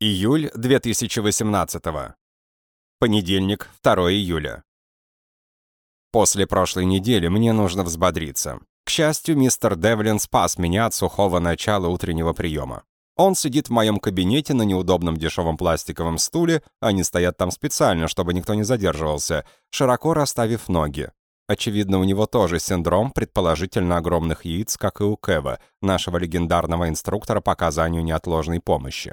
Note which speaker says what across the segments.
Speaker 1: Июль 2018. Понедельник, 2 июля. После прошлой недели мне нужно взбодриться. К счастью, мистер Девлин спас меня от сухого начала утреннего приема. Он сидит в моем кабинете на неудобном дешевом пластиковом стуле, они стоят там специально, чтобы никто не задерживался, широко расставив ноги. Очевидно, у него тоже синдром предположительно огромных яиц, как и у Кева, нашего легендарного инструктора по оказанию неотложной помощи.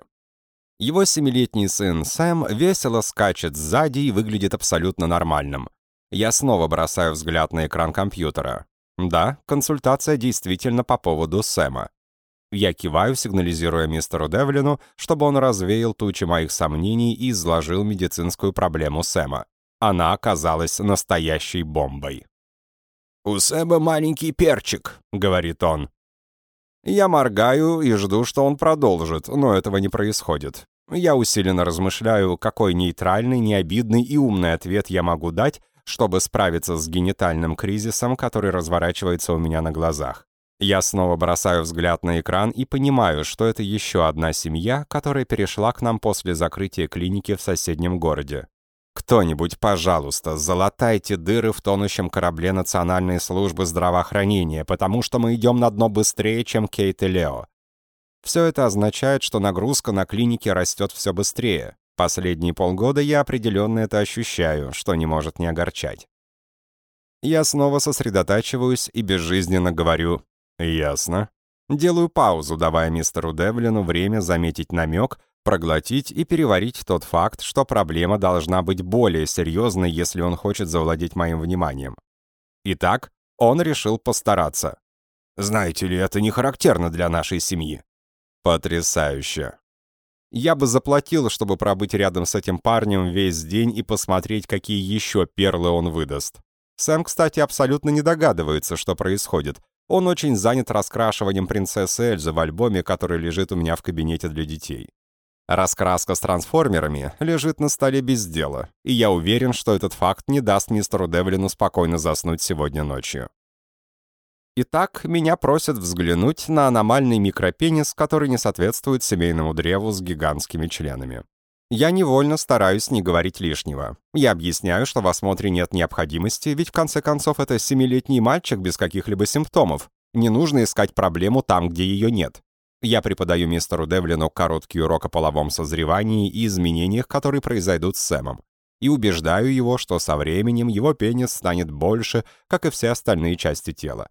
Speaker 1: Его семилетний сын Сэм весело скачет сзади и выглядит абсолютно нормальным. Я снова бросаю взгляд на экран компьютера. Да, консультация действительно по поводу Сэма. Я киваю, сигнализируя мистеру Девлину, чтобы он развеял тучи моих сомнений и изложил медицинскую проблему Сэма. Она оказалась настоящей бомбой.
Speaker 2: «У Сэма маленький перчик», — говорит он.
Speaker 1: Я моргаю и жду, что он продолжит, но этого не происходит. Я усиленно размышляю, какой нейтральный, необидный и умный ответ я могу дать, чтобы справиться с генитальным кризисом, который разворачивается у меня на глазах. Я снова бросаю взгляд на экран и понимаю, что это еще одна семья, которая перешла к нам после закрытия клиники в соседнем городе. Кто-нибудь, пожалуйста, залатайте дыры в тонущем корабле Национальной службы здравоохранения, потому что мы идем на дно быстрее, чем Кейт и Лео. Все это означает, что нагрузка на клинике растет все быстрее. Последние полгода я определенно это ощущаю, что не может не огорчать. Я снова сосредотачиваюсь и безжизненно говорю «Ясно». Делаю паузу, давая мистеру Девлину время заметить намек, проглотить и переварить тот факт, что проблема должна быть более серьезной, если он хочет завладеть моим вниманием. Итак, он решил постараться. Знаете ли, это не характерно для нашей семьи. Потрясающе. Я бы заплатил, чтобы пробыть рядом с этим парнем весь день и посмотреть, какие еще перлы он выдаст. Сэм, кстати, абсолютно не догадывается, что происходит. Он очень занят раскрашиванием принцессы Эльзы в альбоме, который лежит у меня в кабинете для детей. Раскраска с трансформерами лежит на столе без дела, и я уверен, что этот факт не даст мистеру Девлину спокойно заснуть сегодня ночью. Итак, меня просят взглянуть на аномальный микропенис, который не соответствует семейному древу с гигантскими членами. Я невольно стараюсь не говорить лишнего. Я объясняю, что в осмотре нет необходимости, ведь в конце концов это семилетний мальчик без каких-либо симптомов. Не нужно искать проблему там, где ее нет. Я преподаю мистеру Девлину короткий урок о половом созревании и изменениях, которые произойдут с Сэмом. И убеждаю его, что со временем его пенис станет больше, как и все остальные части тела.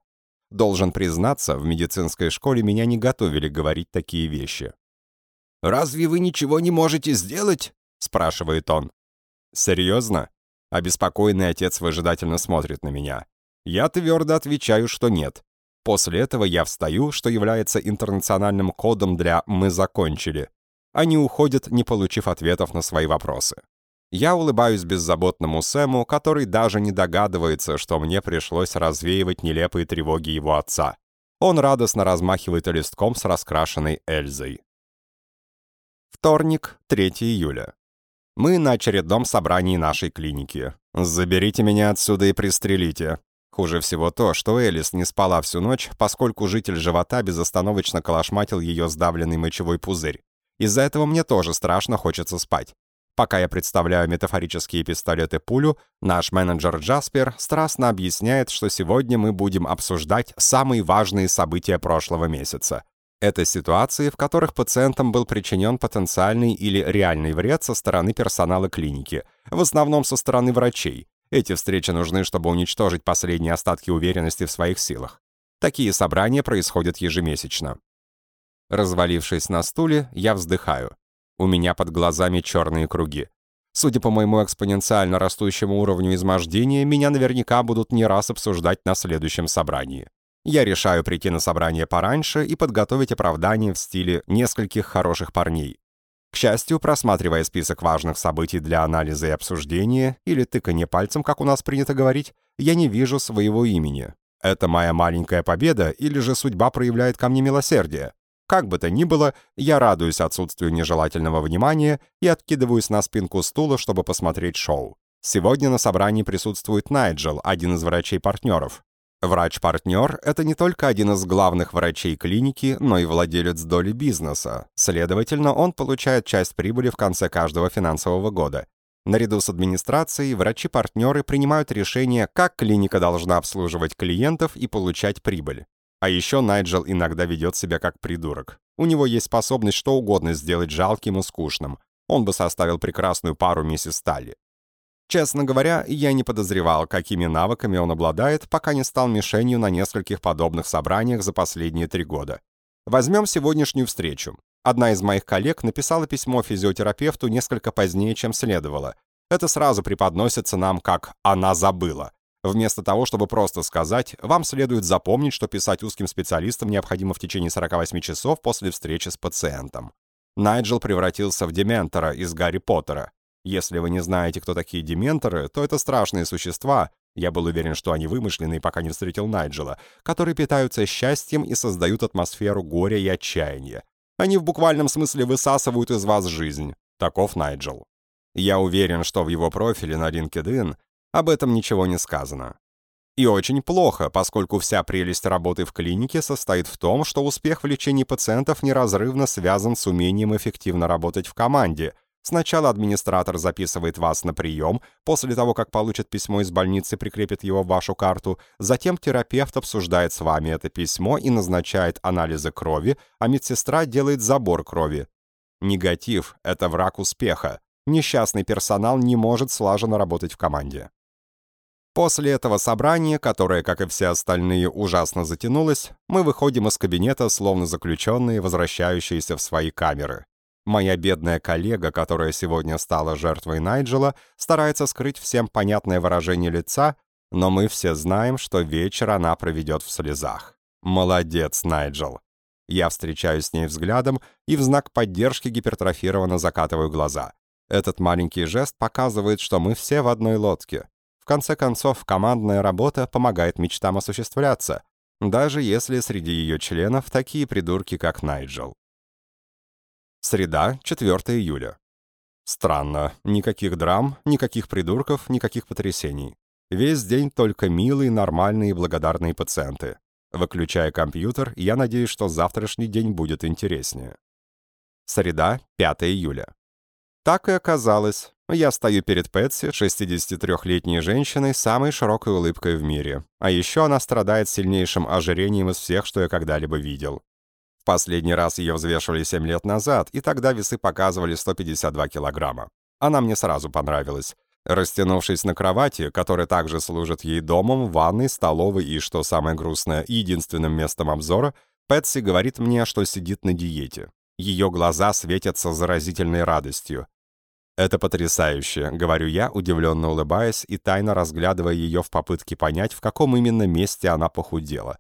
Speaker 1: Должен признаться, в медицинской школе меня не готовили говорить такие вещи.
Speaker 2: «Разве вы ничего не можете сделать?» — спрашивает он.
Speaker 1: «Серьезно?» Обеспокоенный отец выжидательно смотрит на меня. Я твердо отвечаю, что нет. После этого я встаю, что является интернациональным кодом для «мы закончили». Они уходят, не получив ответов на свои вопросы. Я улыбаюсь беззаботному Сэму, который даже не догадывается, что мне пришлось развеивать нелепые тревоги его отца. Он радостно размахивает листком с раскрашенной Эльзой. Вторник, 3 июля. Мы на очередном собрании нашей клиники. «Заберите меня отсюда и пристрелите», Хуже всего то, что Элис не спала всю ночь, поскольку житель живота безостановочно колошматил ее сдавленный мочевой пузырь. Из-за этого мне тоже страшно хочется спать. Пока я представляю метафорические пистолеты пулю, наш менеджер Джаспер страстно объясняет, что сегодня мы будем обсуждать самые важные события прошлого месяца. Это ситуации, в которых пациентам был причинен потенциальный или реальный вред со стороны персонала клиники, в основном со стороны врачей, эти встречи нужны, чтобы уничтожить последние остатки уверенности в своих силах. Такие собрания происходят ежемесячно. Развалившись на стуле, я вздыхаю. У меня под глазами черные круги. Судя по моему экспоненциально растущему уровню измождения, меня наверняка будут не раз обсуждать на следующем собрании. Я решаю прийти на собрание пораньше и подготовить оправдание в стиле нескольких хороших парней. К счастью, просматривая список важных событий для анализа и обсуждения, или тыканье пальцем, как у нас принято говорить, я не вижу своего имени. Это моя маленькая победа, или же судьба проявляет ко мне милосердие? Как бы то ни было, я радуюсь отсутствию нежелательного внимания и откидываюсь на спинку стула, чтобы посмотреть шоу. Сегодня на собрании присутствует Найджел, один из врачей-партнеров. Врач-партнер – это не только один из главных врачей клиники, но и владелец доли бизнеса. Следовательно, он получает часть прибыли в конце каждого финансового года. Наряду с администрацией, врачи-партнеры принимают решение, как клиника должна обслуживать клиентов и получать прибыль. А еще Найджел иногда ведет себя как придурок. У него есть способность что угодно сделать жалким и скучным. Он бы составил прекрасную пару миссис Сталли. Честно говоря, я не подозревал, какими навыками он обладает, пока не стал мишенью на нескольких подобных собраниях за последние три года. Возьмем сегодняшнюю встречу. Одна из моих коллег написала письмо физиотерапевту несколько позднее, чем следовало. Это сразу преподносится нам как «она забыла». Вместо того, чтобы просто сказать, вам следует запомнить, что писать узким специалистам необходимо в течение 48 часов после встречи с пациентом. Найджел превратился в дементора из Гарри Поттера. Если вы не знаете, кто такие дементоры, то это страшные существа, я был уверен, что они вымышленные, пока не встретил Найджела, которые питаются счастьем и создают атмосферу горя и отчаяния. Они в буквальном смысле высасывают из вас жизнь. Таков Найджел. Я уверен, что в его профиле на LinkedIn об этом ничего не сказано. И очень плохо, поскольку вся прелесть работы в клинике состоит в том, что успех в лечении пациентов неразрывно связан с умением эффективно работать в команде, Сначала администратор записывает вас на прием, после того, как получит письмо из больницы, прикрепит его в вашу карту, затем терапевт обсуждает с вами это письмо и назначает анализы крови, а медсестра делает забор крови. Негатив – это враг успеха. Несчастный персонал не может слаженно работать в команде. После этого собрания, которое, как и все остальные, ужасно затянулось, мы выходим из кабинета, словно заключенные, возвращающиеся в свои камеры. Моя бедная коллега, которая сегодня стала жертвой Найджела, старается скрыть всем понятное выражение лица, но мы все знаем, что вечер она проведет в слезах. Молодец, Найджел. Я встречаюсь с ней взглядом и в знак поддержки гипертрофированно закатываю глаза. Этот маленький жест показывает, что мы все в одной лодке. В конце концов, командная работа помогает мечтам осуществляться, даже если среди ее членов такие придурки, как Найджел. Среда, 4 июля. Странно. Никаких драм, никаких придурков, никаких потрясений. Весь день только милые, нормальные и благодарные пациенты. Выключая компьютер, я надеюсь, что завтрашний день будет интереснее. Среда, 5 июля. Так и оказалось. Я стою перед Пэтси, 63-летней женщиной, самой широкой улыбкой в мире. А еще она страдает сильнейшим ожирением из всех, что я когда-либо видел. Последний раз ее взвешивали 7 лет назад, и тогда весы показывали 152 килограмма. Она мне сразу понравилась. Растянувшись на кровати, которая также служит ей домом, ванной, столовой и, что самое грустное, единственным местом обзора, Пэтси говорит мне, что сидит на диете. Ее глаза светятся заразительной радостью. «Это потрясающе», — говорю я, удивленно улыбаясь и тайно разглядывая ее в попытке понять, в каком именно месте она похудела.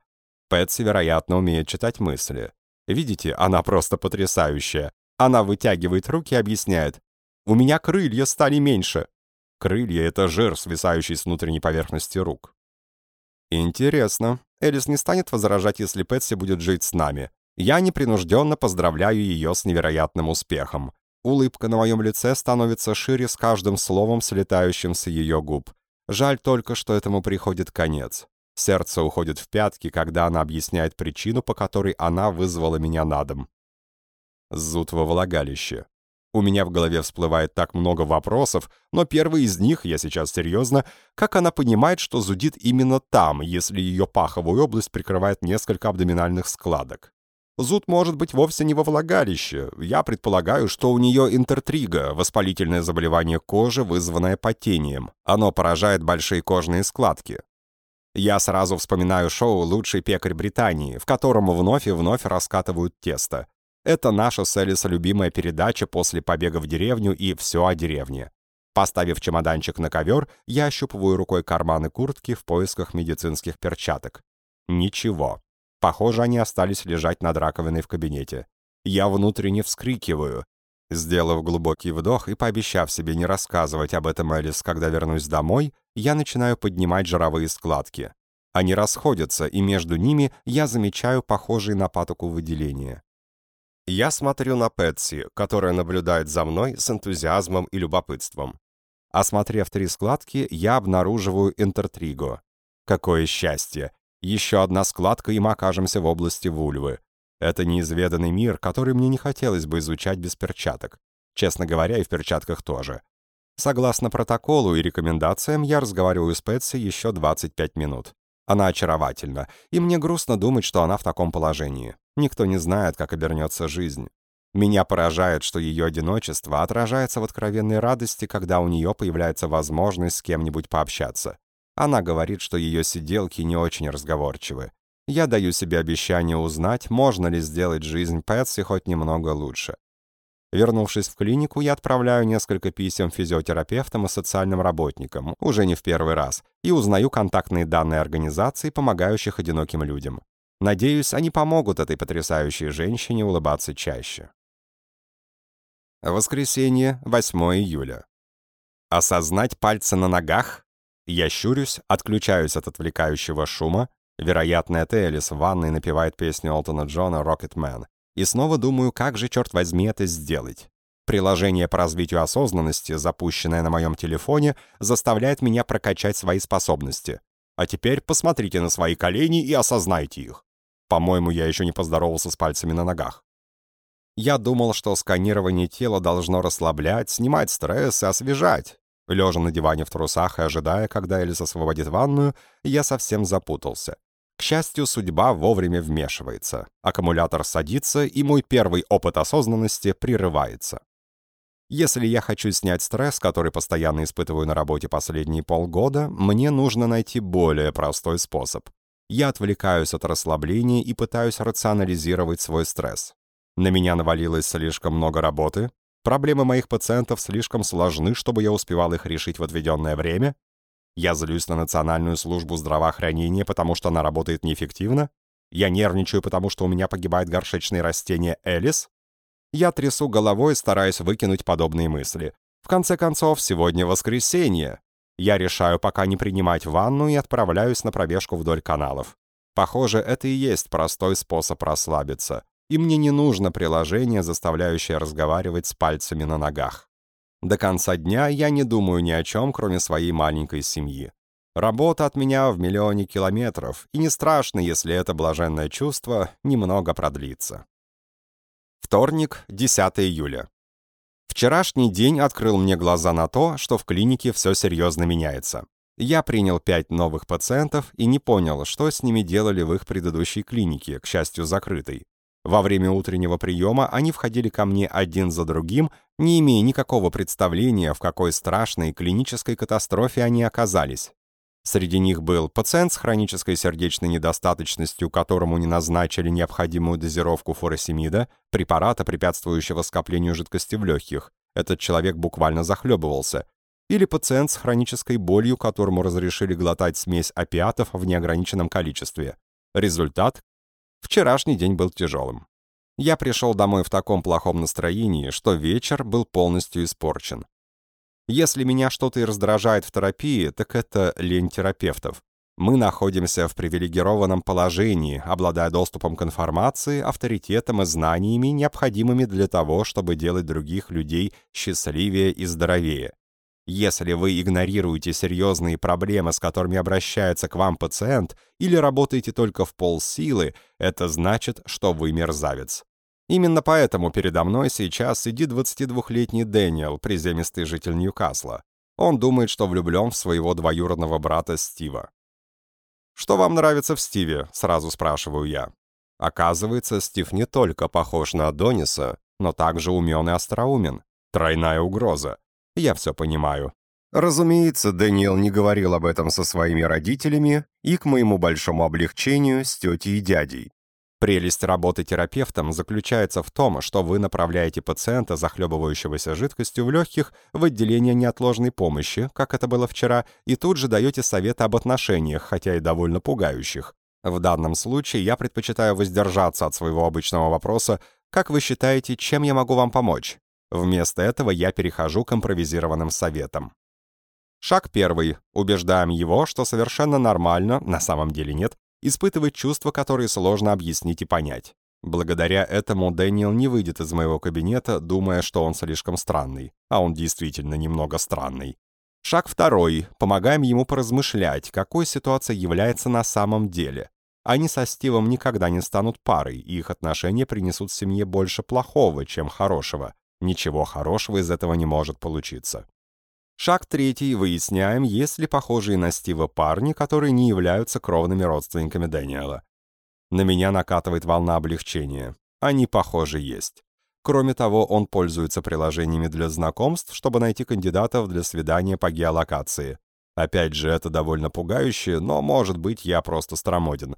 Speaker 1: Пэтси, вероятно, умеет читать мысли. Видите, она просто потрясающая. Она вытягивает руки и объясняет. «У меня крылья стали меньше». Крылья — это жир, свисающий с внутренней поверхности рук. Интересно. Элис не станет возражать, если Пэтси будет жить с нами. Я непринужденно поздравляю ее с невероятным успехом. Улыбка на моем лице становится шире с каждым словом, слетающим с ее губ. Жаль только, что этому приходит конец. Сердце уходит в пятки, когда она объясняет причину, по которой она вызвала меня на дом. Зуд во влагалище. У меня в голове всплывает так много вопросов, но первый из них, я сейчас серьезно, как она понимает, что зудит именно там, если ее паховую область прикрывает несколько абдоминальных складок. Зуд может быть вовсе не во влагалище. Я предполагаю, что у нее интертрига, воспалительное заболевание кожи, вызванное потением. Оно поражает большие кожные складки. Я сразу вспоминаю шоу «Лучший пекарь Британии», в котором вновь и вновь раскатывают тесто. Это наша с Элис любимая передача после побега в деревню и «Все о деревне». Поставив чемоданчик на ковер, я ощупываю рукой карманы куртки в поисках медицинских перчаток. Ничего. Похоже, они остались лежать над раковиной в кабинете. Я внутренне вскрикиваю. Сделав глубокий вдох и пообещав себе не рассказывать об этом Элис, когда вернусь домой, я начинаю поднимать жировые складки. Они расходятся, и между ними я замечаю похожие на патоку выделения. Я смотрю на Пэтси, которая наблюдает за мной с энтузиазмом и любопытством. Осмотрев три складки, я обнаруживаю интертриго. Какое счастье! Еще одна складка, и мы окажемся в области вульвы. Это неизведанный мир, который мне не хотелось бы изучать без перчаток. Честно говоря, и в перчатках тоже. Согласно протоколу и рекомендациям, я разговариваю с Пэтси еще 25 минут. Она очаровательна, и мне грустно думать, что она в таком положении. Никто не знает, как обернется жизнь. Меня поражает, что ее одиночество отражается в откровенной радости, когда у нее появляется возможность с кем-нибудь пообщаться. Она говорит, что ее сиделки не очень разговорчивы. Я даю себе обещание узнать, можно ли сделать жизнь Пэтси хоть немного лучше. Вернувшись в клинику, я отправляю несколько писем физиотерапевтам и социальным работникам, уже не в первый раз, и узнаю контактные данные организаций, помогающих одиноким людям. Надеюсь, они помогут этой потрясающей женщине улыбаться чаще. Воскресенье, 8 июля. Осознать пальцы на ногах? Я щурюсь, отключаюсь от отвлекающего шума. Вероятно, это Элис в ванной напевает песню Олтона Джона «Rocketman». И снова думаю, как же, черт возьми, это сделать. Приложение по развитию осознанности, запущенное на моем телефоне, заставляет меня прокачать свои способности. А теперь посмотрите на свои колени и осознайте их. По-моему, я еще не поздоровался с пальцами на ногах. Я думал, что сканирование тела должно расслаблять, снимать стресс и освежать. Лежа на диване в трусах и ожидая, когда Элис освободит ванную, я совсем запутался. К счастью, судьба вовремя вмешивается. Аккумулятор садится, и мой первый опыт осознанности прерывается. Если я хочу снять стресс, который постоянно испытываю на работе последние полгода, мне нужно найти более простой способ. Я отвлекаюсь от расслабления и пытаюсь рационализировать свой стресс. На меня навалилось слишком много работы, проблемы моих пациентов слишком сложны, чтобы я успевал их решить в отведенное время, я злюсь на Национальную службу здравоохранения, потому что она работает неэффективно. Я нервничаю, потому что у меня погибает горшечные растения Элис. Я трясу головой, стараясь выкинуть подобные мысли. В конце концов, сегодня воскресенье. Я решаю пока не принимать ванну и отправляюсь на пробежку вдоль каналов. Похоже, это и есть простой способ расслабиться. И мне не нужно приложение, заставляющее разговаривать с пальцами на ногах. До конца дня я не думаю ни о чем, кроме своей маленькой семьи. Работа от меня в миллионе километров, и не страшно, если это блаженное чувство немного продлится. Вторник, 10 июля. Вчерашний день открыл мне глаза на то, что в клинике все серьезно меняется. Я принял пять новых пациентов и не понял, что с ними делали в их предыдущей клинике, к счастью, закрытой. Во время утреннего приема они входили ко мне один за другим, не имея никакого представления, в какой страшной клинической катастрофе они оказались. Среди них был пациент с хронической сердечной недостаточностью, которому не назначили необходимую дозировку фуросемида, препарата, препятствующего скоплению жидкости в легких. Этот человек буквально захлебывался. Или пациент с хронической болью, которому разрешили глотать смесь опиатов в неограниченном количестве. Результат Вчерашний день был тяжелым. Я пришел домой в таком плохом настроении, что вечер был полностью испорчен. Если меня что-то и раздражает в терапии, так это лень терапевтов. Мы находимся в привилегированном положении, обладая доступом к информации, авторитетом и знаниями, необходимыми для того, чтобы делать других людей счастливее и здоровее. Если вы игнорируете серьезные проблемы, с которыми обращается к вам пациент, или работаете только в полсилы, это значит, что вы мерзавец. Именно поэтому передо мной сейчас сидит 22-летний Дэниел, приземистый житель Ньюкасла. Он думает, что влюблен в своего двоюродного брата Стива. «Что вам нравится в Стиве?» — сразу спрашиваю я. Оказывается, Стив не только похож на Адониса, но также умен и остроумен. Тройная угроза. Я все понимаю. Разумеется, Дэниел не говорил об этом со своими родителями и, к моему большому облегчению, с тетей и дядей. Прелесть работы терапевтом заключается в том, что вы направляете пациента, захлебывающегося жидкостью в легких, в отделение неотложной помощи, как это было вчера, и тут же даете советы об отношениях, хотя и довольно пугающих. В данном случае я предпочитаю воздержаться от своего обычного вопроса «Как вы считаете, чем я могу вам помочь?» Вместо этого я перехожу к импровизированным советам. Шаг первый. Убеждаем его, что совершенно нормально, на самом деле нет, испытывать чувства, которые сложно объяснить и понять. Благодаря этому Дэниел не выйдет из моего кабинета, думая, что он слишком странный. А он действительно немного странный. Шаг второй. Помогаем ему поразмышлять, какой ситуация является на самом деле. Они со Стивом никогда не станут парой, и их отношения принесут семье больше плохого, чем хорошего. Ничего хорошего из этого не может получиться. Шаг третий. Выясняем, есть ли похожие на Стива парни, которые не являются кровными родственниками Дэниела. На меня накатывает волна облегчения. Они, похоже, есть. Кроме того, он пользуется приложениями для знакомств, чтобы найти кандидатов для свидания по геолокации. Опять же, это довольно пугающе, но, может быть, я просто старомоден.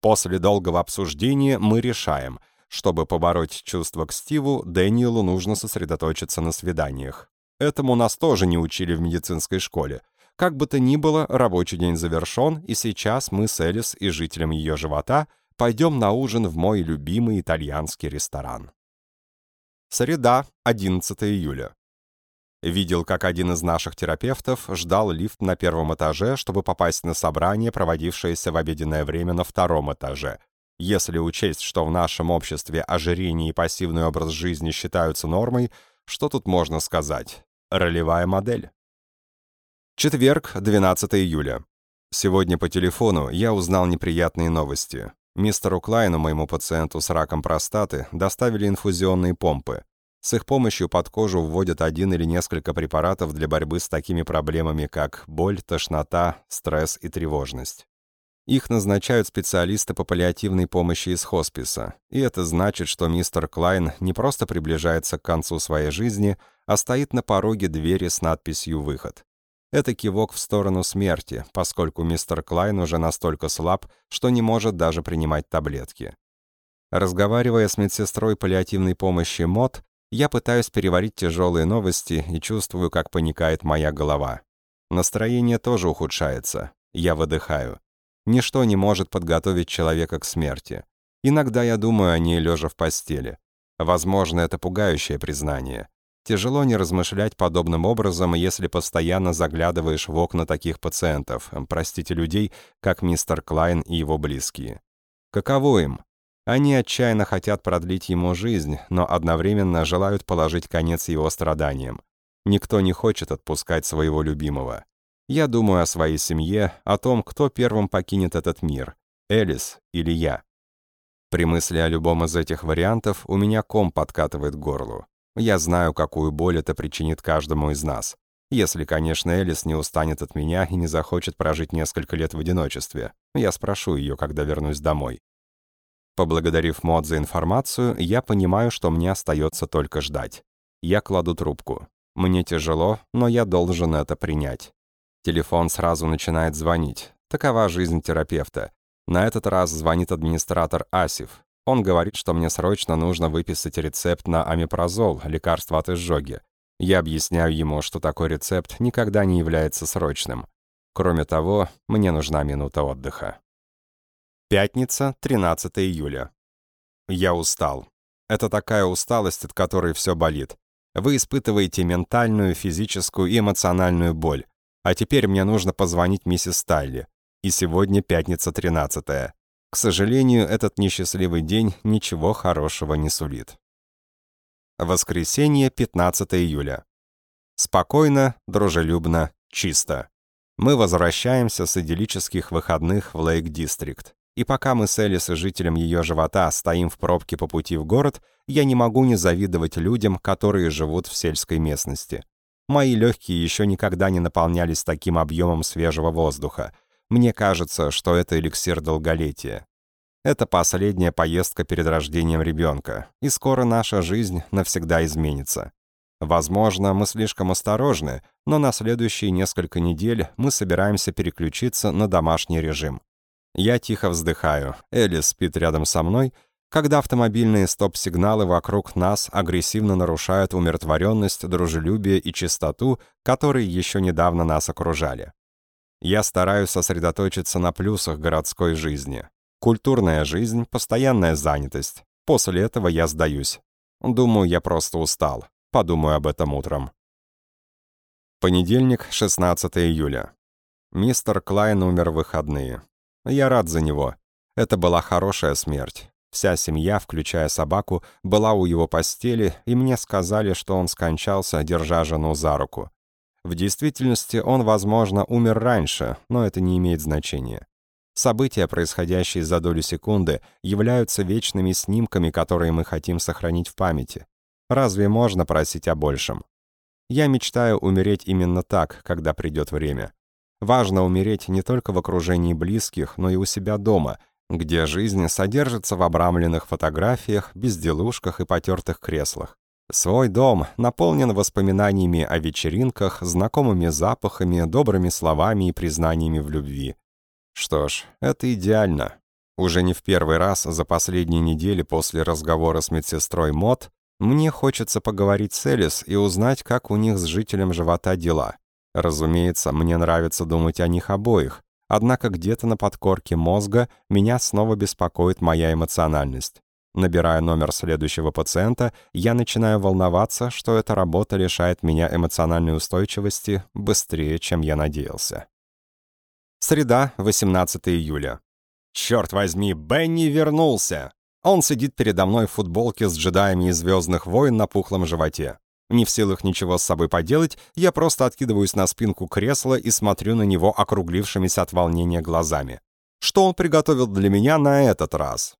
Speaker 1: После долгого обсуждения мы решаем, чтобы побороть чувство к Стиву, Дэниелу нужно сосредоточиться на свиданиях. Этому нас тоже не учили в медицинской школе. Как бы то ни было, рабочий день завершен, и сейчас мы с Элис и жителем ее живота пойдем на ужин в мой любимый итальянский ресторан. Среда, 11 июля. Видел, как один из наших терапевтов ждал лифт на первом этаже, чтобы попасть на собрание, проводившееся в обеденное время на втором этаже. Если учесть, что в нашем обществе ожирение и пассивный образ жизни считаются нормой, что тут можно сказать? Ролевая модель. Четверг, 12 июля. Сегодня по телефону я узнал неприятные новости. Мистеру Клайну, моему пациенту с раком простаты, доставили инфузионные помпы. С их помощью под кожу вводят один или несколько препаратов для борьбы с такими проблемами, как боль, тошнота, стресс и тревожность. Их назначают специалисты по паллиативной помощи из хосписа, и это значит, что мистер Клайн не просто приближается к концу своей жизни, а стоит на пороге двери с надписью «Выход». Это кивок в сторону смерти, поскольку мистер Клайн уже настолько слаб, что не может даже принимать таблетки. Разговаривая с медсестрой паллиативной помощи МОД, я пытаюсь переварить тяжелые новости и чувствую, как паникает моя голова. Настроение тоже ухудшается. Я выдыхаю. Ничто не может подготовить человека к смерти. Иногда я думаю о ней, лежа в постели. Возможно, это пугающее признание. Тяжело не размышлять подобным образом, если постоянно заглядываешь в окна таких пациентов, простите, людей, как мистер Клайн и его близкие. Каково им? Они отчаянно хотят продлить ему жизнь, но одновременно желают положить конец его страданиям. Никто не хочет отпускать своего любимого. Я думаю о своей семье, о том, кто первым покинет этот мир, Элис или я. При мысли о любом из этих вариантов у меня ком подкатывает к горлу. Я знаю, какую боль это причинит каждому из нас. Если, конечно, Элис не устанет от меня и не захочет прожить несколько лет в одиночестве. Я спрошу ее, когда вернусь домой. Поблагодарив Мод за информацию, я понимаю, что мне остается только ждать. Я кладу трубку. Мне тяжело, но я должен это принять. Телефон сразу начинает звонить. Такова жизнь терапевта. На этот раз звонит администратор Асиф. Он говорит, что мне срочно нужно выписать рецепт на амипрозол, лекарство от изжоги. Я объясняю ему, что такой рецепт никогда не является срочным. Кроме того, мне нужна минута отдыха. Пятница, 13 июля. Я устал. Это такая усталость, от которой все болит. Вы испытываете ментальную, физическую и эмоциональную боль. А теперь мне нужно позвонить миссис Тайли. И сегодня пятница 13 -я. К сожалению, этот несчастливый день ничего хорошего не сулит. Воскресенье, 15 июля. Спокойно, дружелюбно, чисто. Мы возвращаемся с идиллических выходных в Лейк-Дистрикт. И пока мы с Элис и жителем ее живота стоим в пробке по пути в город, я не могу не завидовать людям, которые живут в сельской местности. Мои легкие еще никогда не наполнялись таким объемом свежего воздуха. Мне кажется, что это эликсир долголетия. Это последняя поездка перед рождением ребенка, и скоро наша жизнь навсегда изменится. Возможно, мы слишком осторожны, но на следующие несколько недель мы собираемся переключиться на домашний режим. Я тихо вздыхаю. Элли спит рядом со мной, когда автомобильные стоп-сигналы вокруг нас агрессивно нарушают умиротворенность, дружелюбие и чистоту, которые еще недавно нас окружали. Я стараюсь сосредоточиться на плюсах городской жизни. Культурная жизнь, постоянная занятость. После этого я сдаюсь. Думаю, я просто устал. Подумаю об этом утром. Понедельник, 16 июля. Мистер Клайн умер в выходные. Я рад за него. Это была хорошая смерть. Вся семья, включая собаку, была у его постели, и мне сказали, что он скончался, держа жену за руку. В действительности он, возможно, умер раньше, но это не имеет значения. События, происходящие за долю секунды, являются вечными снимками, которые мы хотим сохранить в памяти. Разве можно просить о большем? Я мечтаю умереть именно так, когда придет время. Важно умереть не только в окружении близких, но и у себя дома, где жизнь содержится в обрамленных фотографиях, безделушках и потертых креслах. Свой дом наполнен воспоминаниями о вечеринках, знакомыми запахами, добрыми словами и признаниями в любви. Что ж, это идеально. Уже не в первый раз за последние недели после разговора с медсестрой Мот мне хочется поговорить с Элис и узнать, как у них с жителем живота дела. Разумеется, мне нравится думать о них обоих, однако где-то на подкорке мозга меня снова беспокоит моя эмоциональность. Набирая номер следующего пациента, я начинаю волноваться, что эта работа лишает меня эмоциональной устойчивости быстрее, чем я надеялся. Среда, 18 июля. Черт возьми, Бенни вернулся! Он сидит передо мной в футболке с джедаями из «Звездных войн» на пухлом животе. Не в силах ничего с собой поделать, я просто откидываюсь на спинку кресла и смотрю на него округлившимися от волнения глазами. Что он приготовил для меня на этот раз?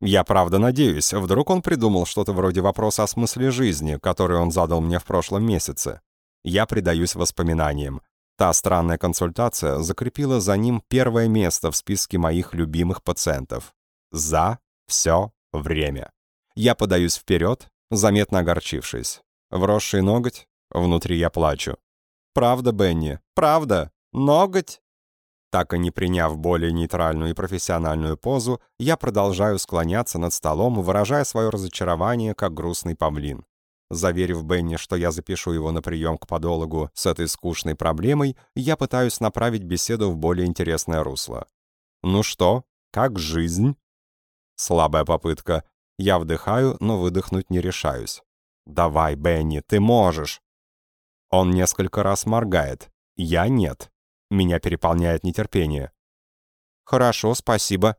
Speaker 1: Я правда надеюсь, вдруг он придумал что-то вроде вопроса о смысле жизни, который он задал мне в прошлом месяце. Я предаюсь воспоминаниям. Та странная консультация закрепила за ним первое место в списке моих любимых пациентов. За все время. Я подаюсь вперед, заметно огорчившись. Вросший ноготь, внутри я плачу. «Правда, Бенни, правда, ноготь?» Так и не приняв более нейтральную и профессиональную позу, я продолжаю склоняться над столом, выражая свое разочарование, как грустный павлин. Заверив Бенни, что я запишу его на прием к подологу с этой скучной проблемой, я пытаюсь направить беседу в более интересное русло. «Ну что, как жизнь?» Слабая попытка. Я вдыхаю, но выдохнуть не решаюсь. «Давай, Бенни, ты можешь!» Он несколько раз моргает. Я нет. Меня переполняет нетерпение. «Хорошо, спасибо».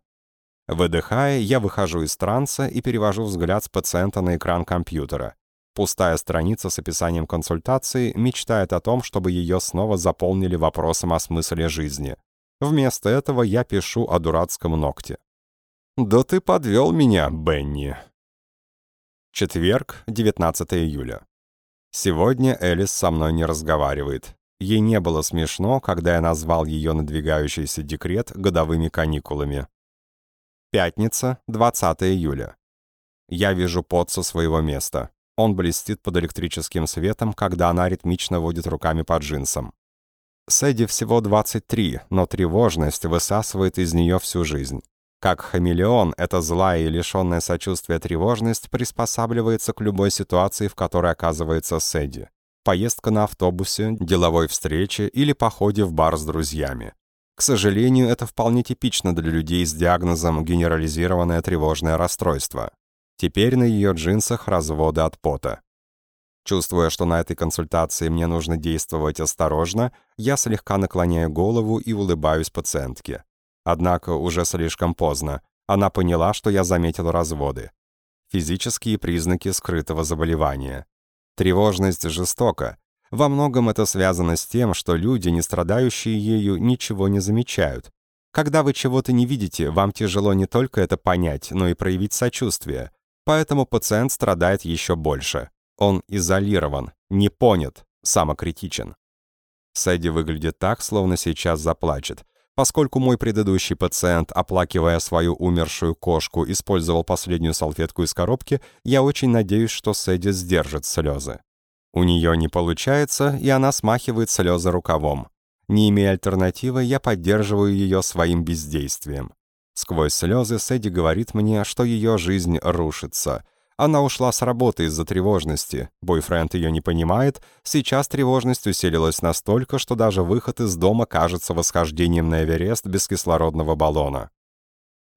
Speaker 1: Выдыхая, я выхожу из транса и перевожу взгляд с пациента на экран компьютера. Пустая страница с описанием консультации мечтает о том, чтобы ее снова заполнили вопросом о смысле жизни. Вместо этого я пишу о дурацком ногте. «Да ты подвел меня, Бенни!» Четверг, 19 июля. Сегодня Элис со мной не разговаривает. Ей не было смешно, когда я назвал ее надвигающийся декрет годовыми каникулами. Пятница, 20 июля. Я вижу пот со своего места. Он блестит под электрическим светом, когда она ритмично водит руками по джинсам. Сэдди всего 23, но тревожность высасывает из нее всю жизнь. Как хамелеон, эта злая и лишенная сочувствия тревожность приспосабливается к любой ситуации, в которой оказывается Сэдди. Поездка на автобусе, деловой встрече или походе в бар с друзьями. К сожалению, это вполне типично для людей с диагнозом генерализированное тревожное расстройство. Теперь на ее джинсах разводы от пота. Чувствуя, что на этой консультации мне нужно действовать осторожно, я слегка наклоняю голову и улыбаюсь пациентке. Однако уже слишком поздно. Она поняла, что я заметил разводы. Физические признаки скрытого заболевания. Тревожность жестока. Во многом это связано с тем, что люди, не страдающие ею, ничего не замечают. Когда вы чего-то не видите, вам тяжело не только это понять, но и проявить сочувствие. Поэтому пациент страдает еще больше. Он изолирован, не понят, самокритичен. Сэдди выглядит так, словно сейчас заплачет. Поскольку мой предыдущий пациент, оплакивая свою умершую кошку, использовал последнюю салфетку из коробки, я очень надеюсь, что Сэдди сдержит слезы. У нее не получается, и она смахивает слезы рукавом. Не имея альтернативы, я поддерживаю ее своим бездействием. Сквозь слезы Сэдди говорит мне, что ее жизнь рушится. Она ушла с работы из-за тревожности. Бойфренд ее не понимает. Сейчас тревожность усилилась настолько, что даже выход из дома кажется восхождением на Эверест без кислородного баллона.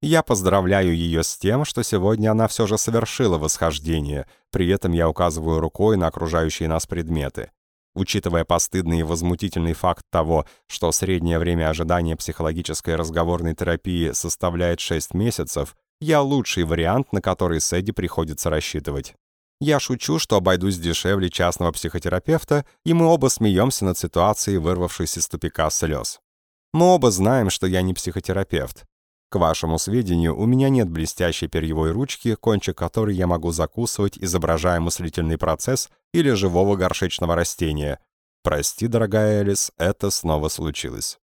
Speaker 1: Я поздравляю ее с тем, что сегодня она все же совершила восхождение. При этом я указываю рукой на окружающие нас предметы. Учитывая постыдный и возмутительный факт того, что среднее время ожидания психологической разговорной терапии составляет 6 месяцев, я лучший вариант, на который Сэдди приходится рассчитывать. Я шучу, что обойдусь дешевле частного психотерапевта, и мы оба смеемся над ситуацией, вырвавшейся из тупика слез. Мы оба знаем, что я не психотерапевт. К вашему сведению, у меня нет блестящей перьевой ручки, кончик которой я могу закусывать, изображая мыслительный процесс или живого горшечного растения. Прости, дорогая Элис, это снова случилось.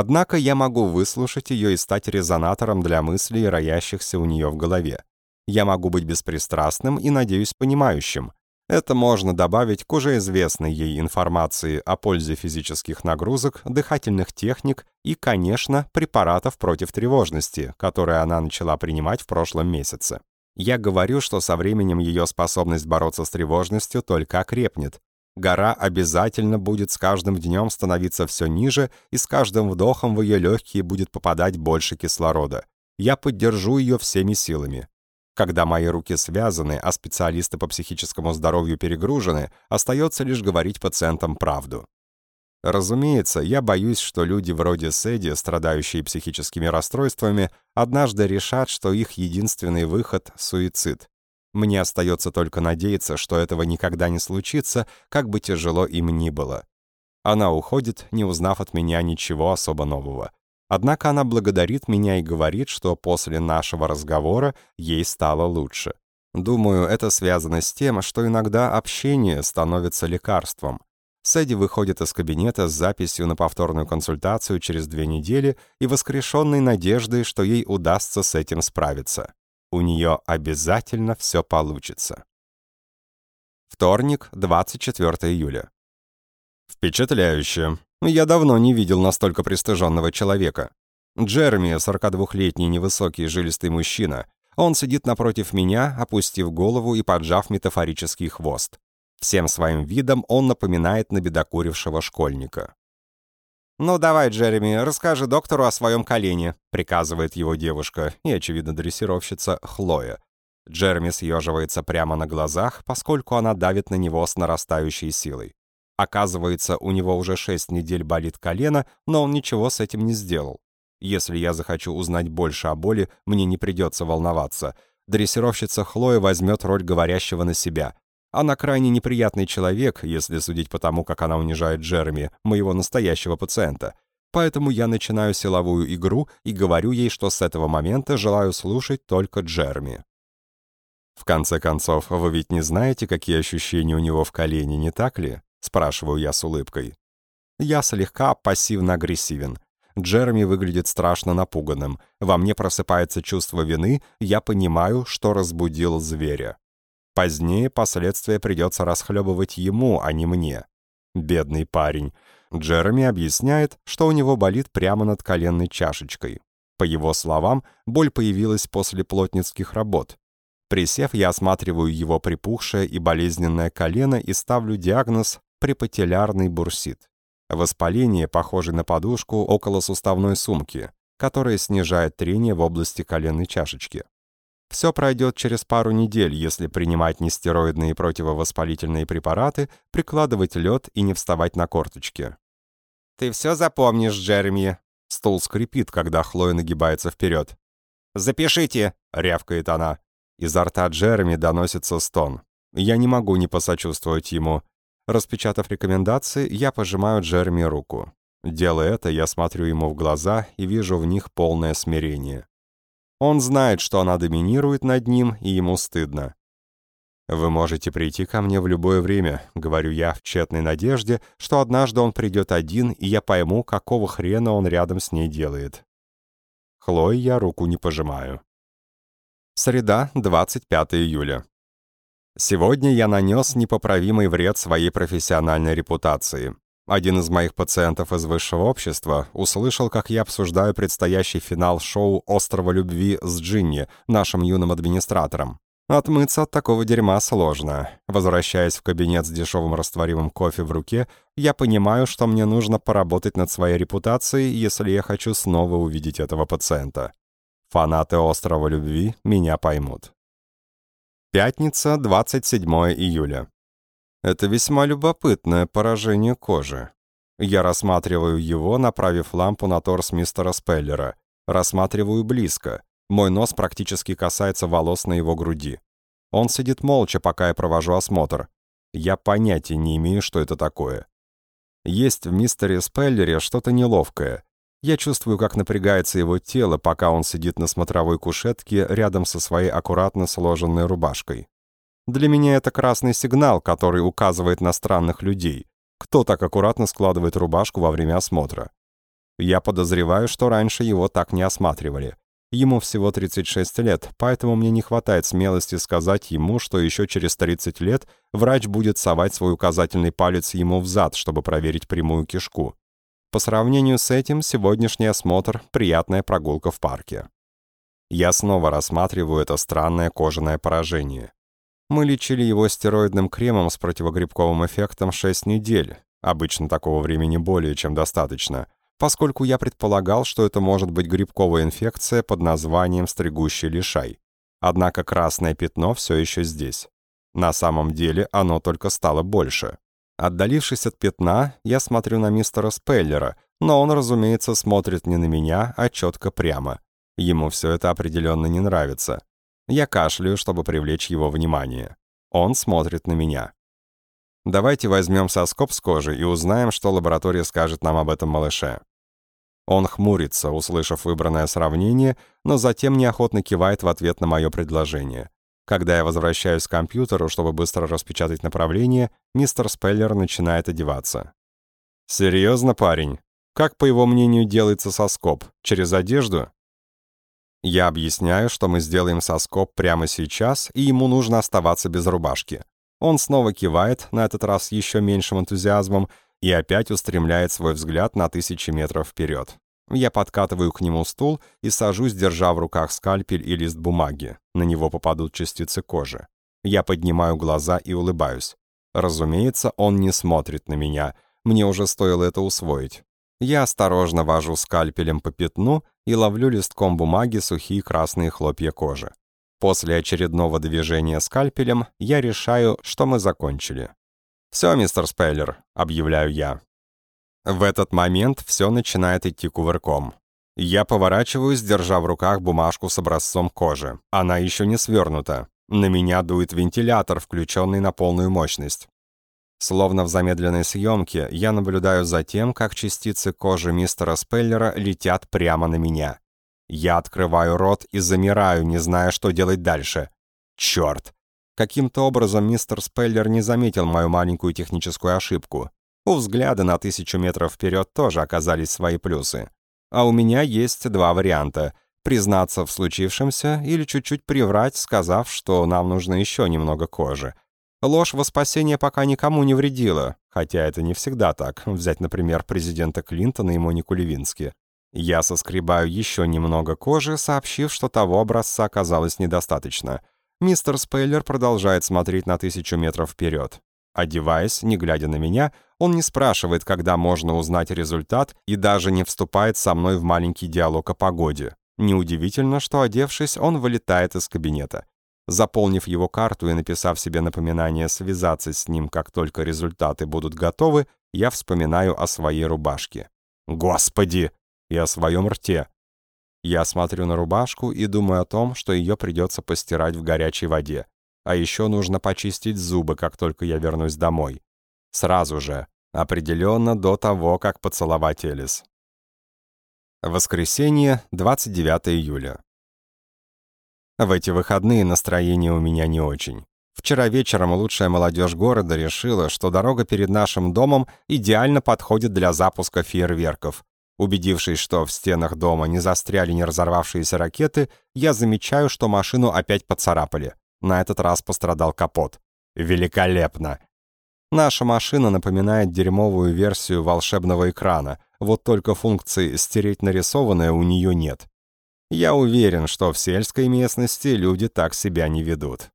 Speaker 1: Однако я могу выслушать ее и стать резонатором для мыслей, роящихся у нее в голове. Я могу быть беспристрастным и, надеюсь, понимающим. Это можно добавить к уже известной ей информации о пользе физических нагрузок, дыхательных техник и, конечно, препаратов против тревожности, которые она начала принимать в прошлом месяце. Я говорю, что со временем ее способность бороться с тревожностью только окрепнет. Гора обязательно будет с каждым днем становиться все ниже, и с каждым вдохом в ее легкие будет попадать больше кислорода. Я поддержу ее всеми силами. Когда мои руки связаны, а специалисты по психическому здоровью перегружены, остается лишь говорить пациентам правду. Разумеется, я боюсь, что люди вроде Сэдди, страдающие психическими расстройствами, однажды решат, что их единственный выход — суицид. Мне остается только надеяться, что этого никогда не случится, как бы тяжело им ни было. Она уходит, не узнав от меня ничего особо нового. Однако она благодарит меня и говорит, что после нашего разговора ей стало лучше. Думаю, это связано с тем, что иногда общение становится лекарством. Сэдди выходит из кабинета с записью на повторную консультацию через две недели и воскрешенной надеждой, что ей удастся с этим справиться. У нее обязательно все получится. Вторник, 24 июля. Впечатляюще. Я давно не видел настолько пристыженного человека. Джереми, 42-летний невысокий жилистый мужчина. Он сидит напротив меня, опустив голову и поджав метафорический хвост. Всем своим видом он напоминает набедокурившего школьника. «Ну давай, Джереми, расскажи доктору о своем колене», — приказывает его девушка и, очевидно, дрессировщица Хлоя. Джереми съеживается прямо на глазах, поскольку она давит на него с нарастающей силой. Оказывается, у него уже шесть недель болит колено, но он ничего с этим не сделал. Если я захочу узнать больше о боли, мне не придется волноваться. Дрессировщица Хлоя возьмет роль говорящего на себя. Она крайне неприятный человек, если судить по тому, как она унижает Джереми, моего настоящего пациента. Поэтому я начинаю силовую игру и говорю ей, что с этого момента желаю слушать только Джереми. В конце концов, вы ведь не знаете, какие ощущения у него в колене, не так ли? — спрашиваю я с улыбкой. Я слегка пассивно-агрессивен. Джереми выглядит страшно напуганным. Во мне просыпается чувство вины, я понимаю, что разбудил зверя. Позднее последствия придется расхлебывать ему, а не мне. Бедный парень. Джереми объясняет, что у него болит прямо над коленной чашечкой. По его словам, боль появилась после плотницких работ. Присев, я осматриваю его припухшее и болезненное колено и ставлю диагноз препателярный бурсит. Воспаление, похожее на подушку около суставной сумки, которое снижает трение в области коленной чашечки. Все пройдет через пару недель, если принимать нестероидные противовоспалительные препараты, прикладывать лед и не вставать на корточки. «Ты все запомнишь, Джереми!» Стул скрипит, когда Хлоя нагибается вперед. «Запишите!» — рявкает она. Изо рта Джереми доносится стон. Я не могу не посочувствовать ему. Распечатав рекомендации, я пожимаю Джереми руку. Делая это, я смотрю ему в глаза и вижу в них полное смирение. Он знает, что она доминирует над ним, и ему стыдно. «Вы можете прийти ко мне в любое время», — говорю я в тщетной надежде, что однажды он придет один, и я пойму, какого хрена он рядом с ней делает. Хлое я руку не пожимаю. Среда, 25 июля. Сегодня я нанес непоправимый вред своей профессиональной репутации. Один из моих пациентов из высшего общества услышал, как я обсуждаю предстоящий финал шоу «Острова любви» с Джинни, нашим юным администратором. Отмыться от такого дерьма сложно. Возвращаясь в кабинет с дешевым растворимым кофе в руке, я понимаю, что мне нужно поработать над своей репутацией, если я хочу снова увидеть этого пациента. Фанаты «Острова любви» меня поймут. Пятница, 27 июля. Это весьма любопытное поражение кожи. Я рассматриваю его, направив лампу на торс мистера Спеллера. Рассматриваю близко. Мой нос практически касается волос на его груди. Он сидит молча, пока я провожу осмотр. Я понятия не имею, что это такое. Есть в мистере Спеллере что-то неловкое. Я чувствую, как напрягается его тело, пока он сидит на смотровой кушетке рядом со своей аккуратно сложенной рубашкой. Для меня это красный сигнал, который указывает на странных людей. Кто так аккуратно складывает рубашку во время осмотра? Я подозреваю, что раньше его так не осматривали. Ему всего 36 лет, поэтому мне не хватает смелости сказать ему, что еще через 30 лет врач будет совать свой указательный палец ему в зад, чтобы проверить прямую кишку. По сравнению с этим, сегодняшний осмотр — приятная прогулка в парке. Я снова рассматриваю это странное кожаное поражение. Мы лечили его стероидным кремом с противогрибковым эффектом 6 недель. Обычно такого времени более чем достаточно — поскольку я предполагал, что это может быть грибковая инфекция под названием стригущий лишай. Однако красное пятно все еще здесь. На самом деле оно только стало больше. Отдалившись от пятна, я смотрю на мистера Спеллера, но он, разумеется, смотрит не на меня, а четко прямо. Ему все это определенно не нравится. Я кашляю, чтобы привлечь его внимание. Он смотрит на меня. Давайте возьмем соскоб с кожи и узнаем, что лаборатория скажет нам об этом малыше. Он хмурится, услышав выбранное сравнение, но затем неохотно кивает в ответ на мое предложение. Когда я возвращаюсь к компьютеру, чтобы быстро распечатать направление, мистер Спеллер начинает одеваться. «Серьезно, парень? Как, по его мнению, делается соскоб? Через одежду?» Я объясняю, что мы сделаем соскоб прямо сейчас, и ему нужно оставаться без рубашки. Он снова кивает, на этот раз еще меньшим энтузиазмом, и опять устремляет свой взгляд на тысячи метров вперед. Я подкатываю к нему стул и сажусь, держа в руках скальпель и лист бумаги. На него попадут частицы кожи. Я поднимаю глаза и улыбаюсь. Разумеется, он не смотрит на меня. Мне уже стоило это усвоить. Я осторожно вожу скальпелем по пятну и ловлю листком бумаги сухие красные хлопья кожи. После очередного движения скальпелем я решаю, что мы закончили. «Все, мистер Спейлер», — объявляю я. В этот момент все начинает идти кувырком. Я поворачиваюсь, держа в руках бумажку с образцом кожи. Она еще не свернута. На меня дует вентилятор, включенный на полную мощность. Словно в замедленной съемке, я наблюдаю за тем, как частицы кожи мистера Спеллера летят прямо на меня. Я открываю рот и замираю, не зная, что делать дальше. Черт! Каким-то образом мистер Спеллер не заметил мою маленькую техническую ошибку. У взгляда на тысячу метров вперед тоже оказались свои плюсы. А у меня есть два варианта — признаться в случившемся или чуть-чуть приврать, сказав, что нам нужно еще немного кожи. Ложь во спасение пока никому не вредила, хотя это не всегда так. Взять, например, президента Клинтона и Монику Левински. Я соскребаю еще немного кожи, сообщив, что того образца оказалось недостаточно — Мистер Спейлер продолжает смотреть на тысячу метров вперед. Одеваясь, не глядя на меня, он не спрашивает, когда можно узнать результат, и даже не вступает со мной в маленький диалог о погоде. Неудивительно, что, одевшись, он вылетает из кабинета. Заполнив его карту и написав себе напоминание связаться с ним, как только результаты будут готовы, я вспоминаю о своей рубашке. Господи! И о своем рте. Я смотрю на рубашку и думаю о том, что ее придется постирать в горячей воде. А еще нужно почистить зубы, как только я вернусь домой. Сразу же. Определенно до того, как поцеловать Элис. Воскресенье, 29 июля. В эти выходные настроение у меня не очень. Вчера вечером лучшая молодежь города решила, что дорога перед нашим домом идеально подходит для запуска фейерверков, Убедившись, что в стенах дома не застряли не разорвавшиеся ракеты, я замечаю, что машину опять поцарапали. На этот раз пострадал капот. Великолепно! Наша машина напоминает дерьмовую версию волшебного экрана, вот только функции «стереть нарисованное» у нее нет. Я уверен, что в сельской местности люди так себя не ведут.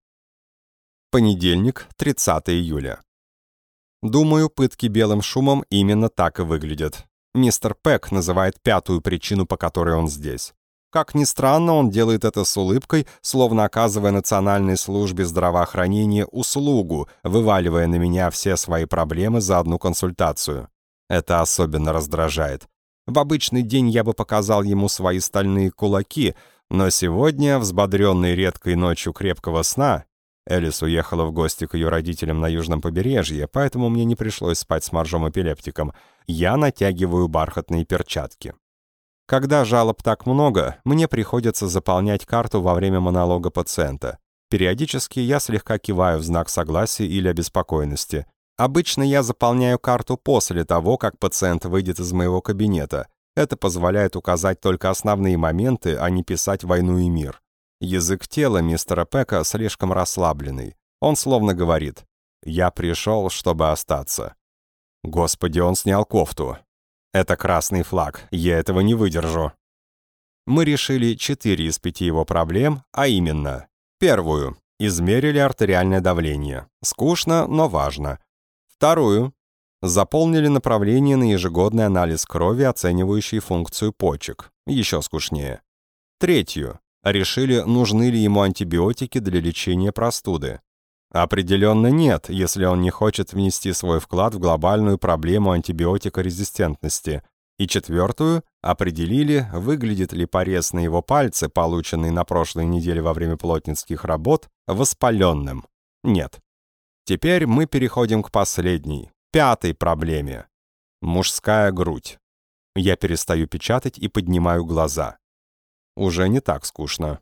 Speaker 1: Понедельник, 30 июля. Думаю, пытки белым шумом именно так и выглядят. Мистер Пэк называет пятую причину, по которой он здесь. Как ни странно, он делает это с улыбкой, словно оказывая Национальной службе здравоохранения услугу, вываливая на меня все свои проблемы за одну консультацию. Это особенно раздражает. В обычный день я бы показал ему свои стальные кулаки, но сегодня, взбодренный редкой ночью крепкого сна, Элис уехала в гости к ее родителям на южном побережье, поэтому мне не пришлось спать с моржом-эпилептиком. Я натягиваю бархатные перчатки. Когда жалоб так много, мне приходится заполнять карту во время монолога пациента. Периодически я слегка киваю в знак согласия или обеспокоенности. Обычно я заполняю карту после того, как пациент выйдет из моего кабинета. Это позволяет указать только основные моменты, а не писать «войну и мир». Язык тела мистера Пека слишком расслабленный. Он словно говорит «Я пришел, чтобы остаться». Господи, он снял кофту. Это красный флаг, я этого не выдержу. Мы решили четыре из пяти его проблем, а именно Первую. Измерили артериальное давление. Скучно, но важно. Вторую. Заполнили направление на ежегодный анализ крови, оценивающий функцию почек. Еще скучнее. Третью. Решили, нужны ли ему антибиотики для лечения простуды. Определенно нет, если он не хочет внести свой вклад в глобальную проблему антибиотикорезистентности. И четвертую – определили, выглядит ли порез на его пальце, полученный на прошлой неделе во время плотницких работ, воспаленным. Нет. Теперь мы переходим к последней, пятой проблеме. Мужская грудь. Я перестаю печатать и поднимаю глаза. Уже не так скучно.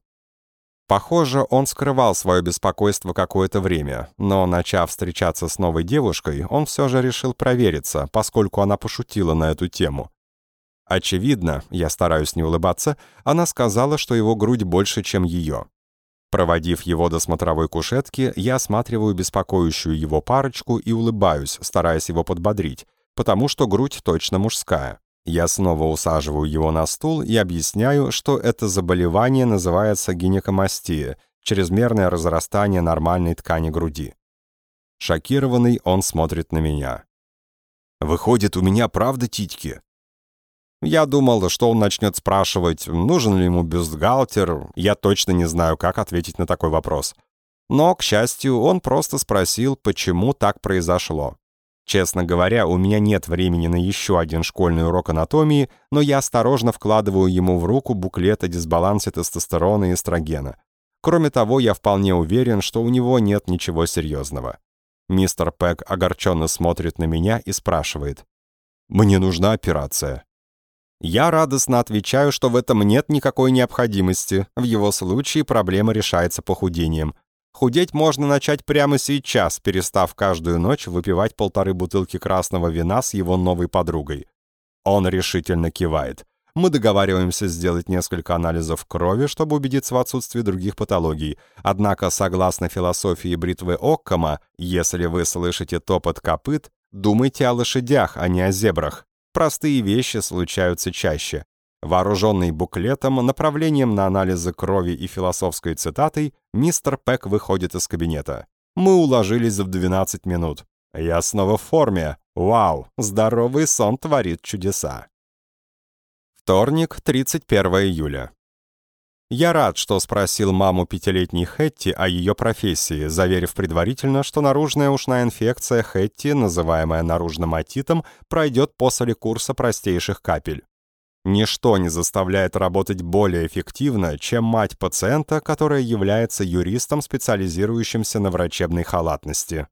Speaker 1: Похоже, он скрывал свое беспокойство какое-то время, но, начав встречаться с новой девушкой, он все же решил провериться, поскольку она пошутила на эту тему. Очевидно, я стараюсь не улыбаться, она сказала, что его грудь больше, чем ее. Проводив его до смотровой кушетки, я осматриваю беспокоящую его парочку и улыбаюсь, стараясь его подбодрить, потому что грудь точно мужская. Я снова усаживаю его на стул и объясняю, что это заболевание называется гинекомастия, чрезмерное разрастание нормальной ткани груди. Шокированный он смотрит на меня. «Выходит, у меня правда титьки?» Я думал, что он начнет спрашивать, нужен ли ему бюстгальтер. Я точно не знаю, как ответить на такой вопрос. Но, к счастью, он просто спросил, почему так произошло. Честно говоря, у меня нет времени на еще один школьный урок анатомии, но я осторожно вкладываю ему в руку буклет о дисбалансе тестостерона и эстрогена. Кроме того, я вполне уверен, что у него нет ничего серьезного. Мистер Пэк огорченно смотрит на меня и спрашивает. «Мне нужна операция». Я радостно отвечаю, что в этом нет никакой необходимости. В его случае проблема решается похудением. Худеть можно начать прямо сейчас, перестав каждую ночь выпивать полторы бутылки красного вина с его новой подругой. Он решительно кивает. Мы договариваемся сделать несколько анализов крови, чтобы убедиться в отсутствии других патологий. Однако, согласно философии бритвы Оккама, если вы слышите топот копыт, думайте о лошадях, а не о зебрах. Простые вещи случаются чаще. Вооруженный буклетом, направлением на анализы крови и философской цитатой, мистер Пэк выходит из кабинета. Мы уложились в 12 минут. Я снова в форме. Вау, здоровый сон творит чудеса. Вторник, 31 июля. Я рад, что спросил маму пятилетней Хэтти о ее профессии, заверив предварительно, что наружная ушная инфекция Хэтти, называемая наружным отитом, пройдет после курса простейших капель. Ничто не заставляет работать более эффективно, чем мать пациента, которая является юристом, специализирующимся на врачебной халатности.